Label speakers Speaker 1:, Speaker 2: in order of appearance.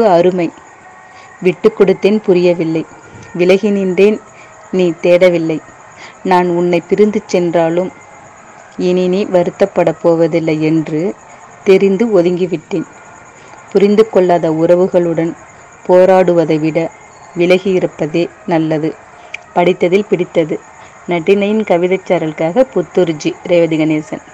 Speaker 1: நட்பு அருமை. விட்டு கொடுத்தேன் புரியவில்லை. விலகி நின்றேன் நீ தேடவில்லை. நான் உன்னை பிரிந்து சென்றாலும் இனி நீ வருத்தப்படப் போவதில்லை என்று தெரிந்து ஒதுங்கிவிட்டேன். புரிந்து கொள்ளாத உறவுகளுடன் போராடுவதை விட விலகி இருப்பதே நல்லது. படித்ததில் பிடித்தது. நட்டினையின் கவிதைச் சாரலுக்காக புத்தூர்ஜி ரேவதி கணேசன்.